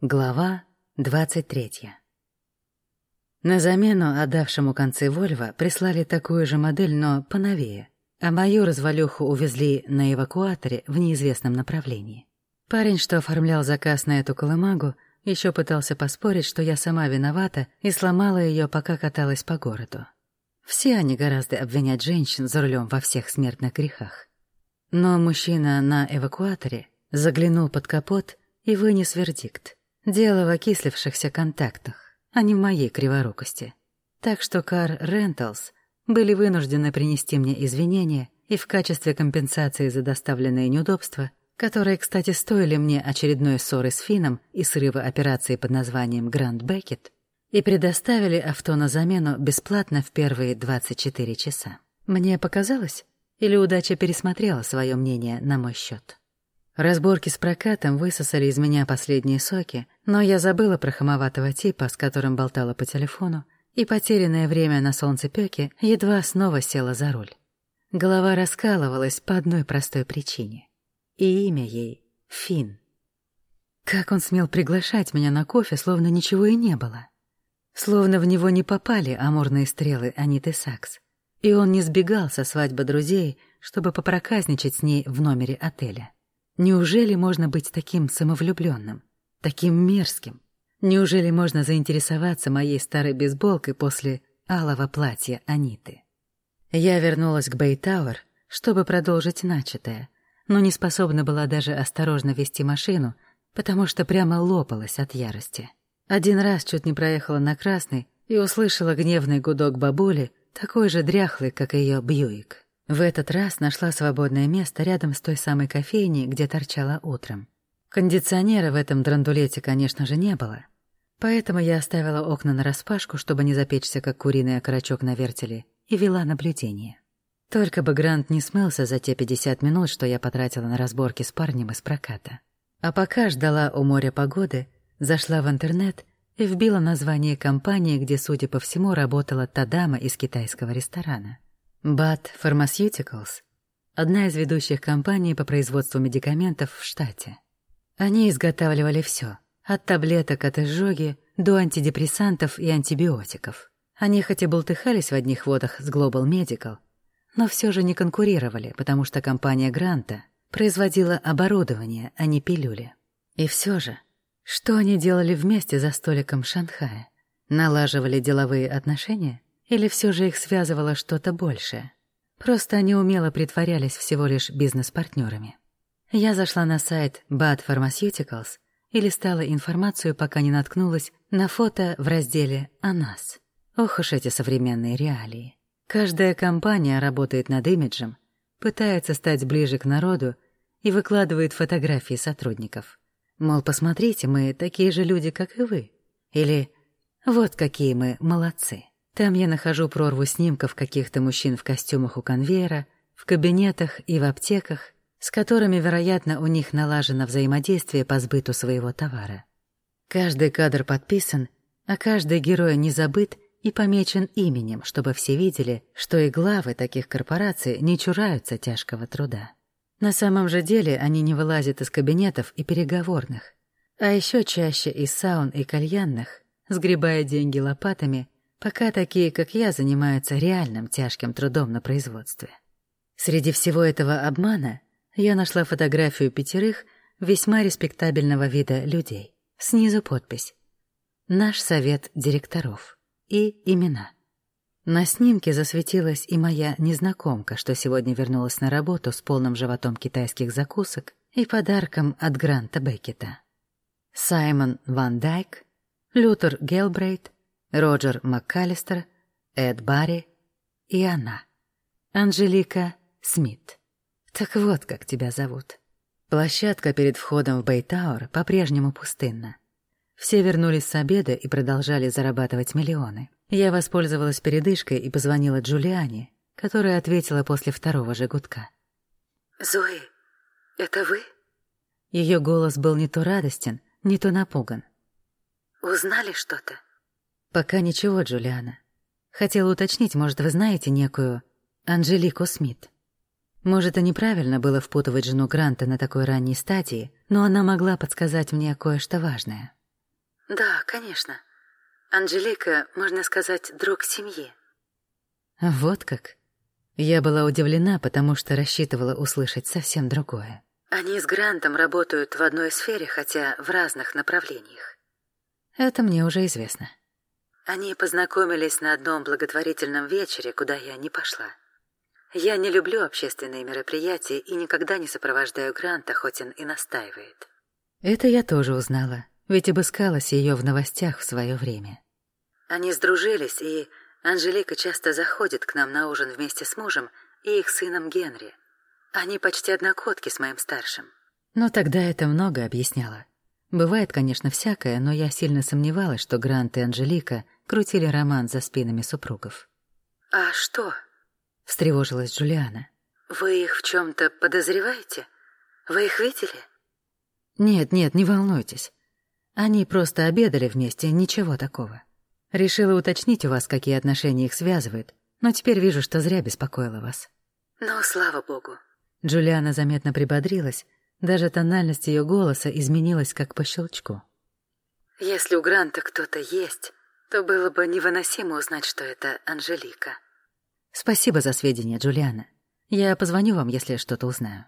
Глава 23 На замену отдавшему концы Вольво прислали такую же модель, но поновее, а мою развалюху увезли на эвакуаторе в неизвестном направлении. Парень, что оформлял заказ на эту колымагу, еще пытался поспорить, что я сама виновата и сломала ее, пока каталась по городу. Все они гораздо обвинять женщин за рулем во всех смертных грехах. Но мужчина на эвакуаторе заглянул под капот и вынес вердикт. Дело в окислившихся контактах, а не в моей криворукости. Так что Car Rentals были вынуждены принести мне извинения и в качестве компенсации за доставленные неудобства, которые, кстати, стоили мне очередной ссоры с Фином и срыва операции под названием Гранд Бекет, и предоставили авто на замену бесплатно в первые 24 часа. Мне показалось, или удача пересмотрела свое мнение на мой счет. Разборки с прокатом высосали из меня последние соки, но я забыла про хамоватого типа, с которым болтала по телефону, и потерянное время на солнцепёке едва снова села за руль. Голова раскалывалась по одной простой причине. И имя ей — Фин. Как он смел приглашать меня на кофе, словно ничего и не было? Словно в него не попали амурные стрелы Аниты Сакс. И он не сбегал со свадьбы друзей, чтобы попроказничать с ней в номере отеля. Неужели можно быть таким самовлюбленным, таким мерзким? Неужели можно заинтересоваться моей старой бейсболкой после алого платья Аниты? Я вернулась к Бейтауэр, чтобы продолжить начатое, но не способна была даже осторожно вести машину, потому что прямо лопалась от ярости. Один раз чуть не проехала на красный и услышала гневный гудок бабули, такой же дряхлый, как ее Бьюик. В этот раз нашла свободное место рядом с той самой кофейней, где торчала утром. Кондиционера в этом драндулете, конечно же, не было. Поэтому я оставила окна нараспашку, чтобы не запечься, как куриный окорочок на вертеле, и вела наблюдение. Только бы Грант не смылся за те 50 минут, что я потратила на разборки с парнем из проката. А пока ждала у моря погоды, зашла в интернет и вбила название компании, где, судя по всему, работала та дама из китайского ресторана. BAT Pharmaceuticals — одна из ведущих компаний по производству медикаментов в штате. Они изготавливали все, от таблеток от изжоги до антидепрессантов и антибиотиков. Они хоть и болтыхались в одних водах с Global Medical, но все же не конкурировали, потому что компания Гранта производила оборудование, а не пилюли. И все же, что они делали вместе за столиком Шанхая? Налаживали деловые отношения? Или все же их связывало что-то большее? Просто они умело притворялись всего лишь бизнес-партнерами. Я зашла на сайт Bad Pharmaceuticals и листала информацию, пока не наткнулась на фото в разделе «О нас». Ох уж эти современные реалии. Каждая компания работает над имиджем, пытается стать ближе к народу и выкладывает фотографии сотрудников. Мол, посмотрите, мы такие же люди, как и вы. Или вот какие мы молодцы. Там я нахожу прорву снимков каких-то мужчин в костюмах у конвейера, в кабинетах и в аптеках, с которыми, вероятно, у них налажено взаимодействие по сбыту своего товара. Каждый кадр подписан, а каждый герой не забыт и помечен именем, чтобы все видели, что и главы таких корпораций не чураются тяжкого труда. На самом же деле они не вылазят из кабинетов и переговорных, а еще чаще из саун и кальянных, сгребая деньги лопатами пока такие, как я, занимаются реальным тяжким трудом на производстве. Среди всего этого обмана я нашла фотографию пятерых весьма респектабельного вида людей. Снизу подпись «Наш совет директоров» и имена. На снимке засветилась и моя незнакомка, что сегодня вернулась на работу с полным животом китайских закусок и подарком от Гранта Беккета. Саймон Ван Дайк, Лютер Гелбрейт, Роджер МакКаллистер, Эд Барри и она, Анжелика Смит. Так вот, как тебя зовут. Площадка перед входом в Бейтауэр по-прежнему пустынна. Все вернулись с обеда и продолжали зарабатывать миллионы. Я воспользовалась передышкой и позвонила Джулиане, которая ответила после второго же гудка. «Зои, это вы?» Ее голос был не то радостен, не то напуган. «Узнали что-то?» «Пока ничего, Джулиана. Хотела уточнить, может, вы знаете некую Анжелику Смит. Может, и неправильно было впутывать жену Гранта на такой ранней стадии, но она могла подсказать мне кое-что важное». Да, конечно. Анжелика, можно сказать, друг семьи. Вот как. Я была удивлена, потому что рассчитывала услышать совсем другое. Они с Грантом работают в одной сфере, хотя в разных направлениях. Это мне уже известно. Они познакомились на одном благотворительном вечере, куда я не пошла. Я не люблю общественные мероприятия и никогда не сопровождаю Гранта, хоть он и настаивает. Это я тоже узнала, ведь обыскалась ее в новостях в свое время. Они сдружились, и Анжелика часто заходит к нам на ужин вместе с мужем и их сыном Генри. Они почти однокотки с моим старшим. Но тогда это много объясняло. Бывает, конечно, всякое, но я сильно сомневалась, что Грант и Анжелика крутили роман за спинами супругов. «А что?» — встревожилась Джулиана. «Вы их в чем то подозреваете? Вы их видели?» «Нет, нет, не волнуйтесь. Они просто обедали вместе, ничего такого. Решила уточнить у вас, какие отношения их связывают, но теперь вижу, что зря беспокоила вас». «Ну, слава богу». Джулиана заметно прибодрилась, даже тональность ее голоса изменилась как по щелчку. «Если у Гранта кто-то есть, то было бы невыносимо узнать, что это Анжелика». Спасибо за сведения, Джулиана. Я позвоню вам, если что-то узнаю.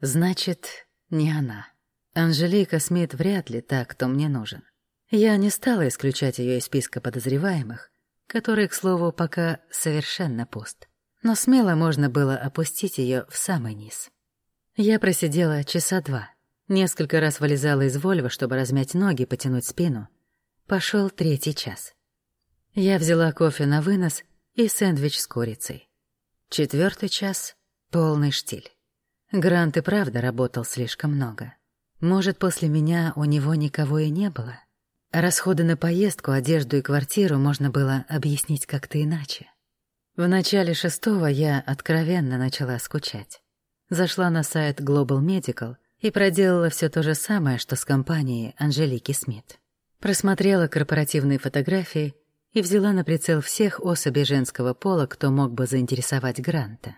Значит, не она. Анжелика Смит вряд ли та, кто мне нужен. Я не стала исключать ее из списка подозреваемых, который, к слову, пока совершенно пуст. Но смело можно было опустить ее в самый низ. Я просидела часа два. Несколько раз вылезала из Вольва, чтобы размять ноги, потянуть спину. Пошел третий час. Я взяла кофе на вынос и сэндвич с курицей. Четвертый час — полный штиль. Грант и правда работал слишком много. Может, после меня у него никого и не было? Расходы на поездку, одежду и квартиру можно было объяснить как-то иначе. В начале шестого я откровенно начала скучать. Зашла на сайт Global Medical и проделала все то же самое, что с компанией Анжелики Смит. Просмотрела корпоративные фотографии и взяла на прицел всех особей женского пола, кто мог бы заинтересовать Гранта.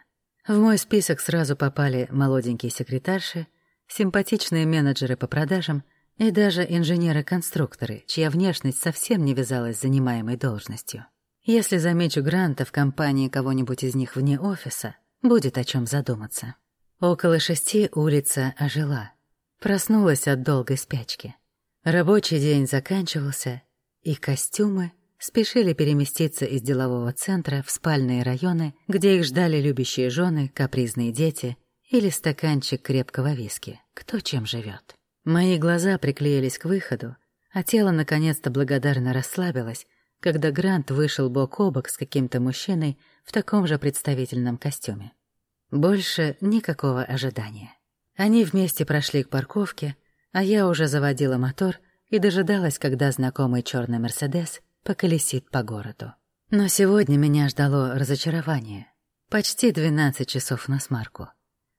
В мой список сразу попали молоденькие секретарши, симпатичные менеджеры по продажам и даже инженеры-конструкторы, чья внешность совсем не вязалась с занимаемой должностью. Если замечу Гранта в компании кого-нибудь из них вне офиса, будет о чем задуматься. Около шести улица ожила. Проснулась от долгой спячки. Рабочий день заканчивался, и костюмы — спешили переместиться из делового центра в спальные районы, где их ждали любящие жены, капризные дети или стаканчик крепкого виски. Кто чем живет. Мои глаза приклеились к выходу, а тело наконец-то благодарно расслабилось, когда Грант вышел бок о бок с каким-то мужчиной в таком же представительном костюме. Больше никакого ожидания. Они вместе прошли к парковке, а я уже заводила мотор и дожидалась, когда знакомый черный «Мерседес» поколесит по городу. Но сегодня меня ждало разочарование. Почти 12 часов на смарку.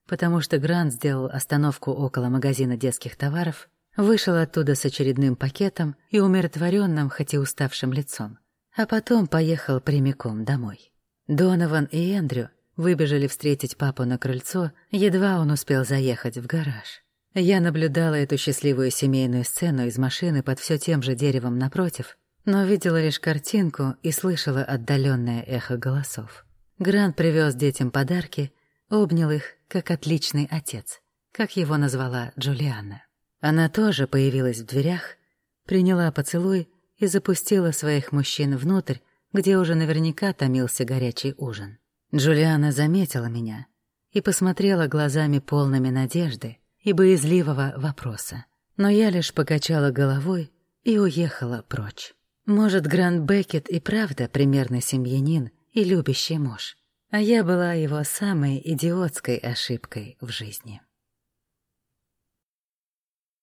Потому что Грант сделал остановку около магазина детских товаров, вышел оттуда с очередным пакетом и умиротворенным, хоть и уставшим лицом, а потом поехал прямиком домой. Донован и Эндрю выбежали встретить папу на крыльцо, едва он успел заехать в гараж. Я наблюдала эту счастливую семейную сцену из машины под все тем же деревом напротив но видела лишь картинку и слышала отдаленное эхо голосов. Грант привез детям подарки, обнял их, как отличный отец, как его назвала Джулианна. Она тоже появилась в дверях, приняла поцелуй и запустила своих мужчин внутрь, где уже наверняка томился горячий ужин. Джулиана заметила меня и посмотрела глазами полными надежды и боязливого вопроса. Но я лишь покачала головой и уехала прочь. Может, Грант Беккет и правда примерный семьянин и любящий муж, а я была его самой идиотской ошибкой в жизни.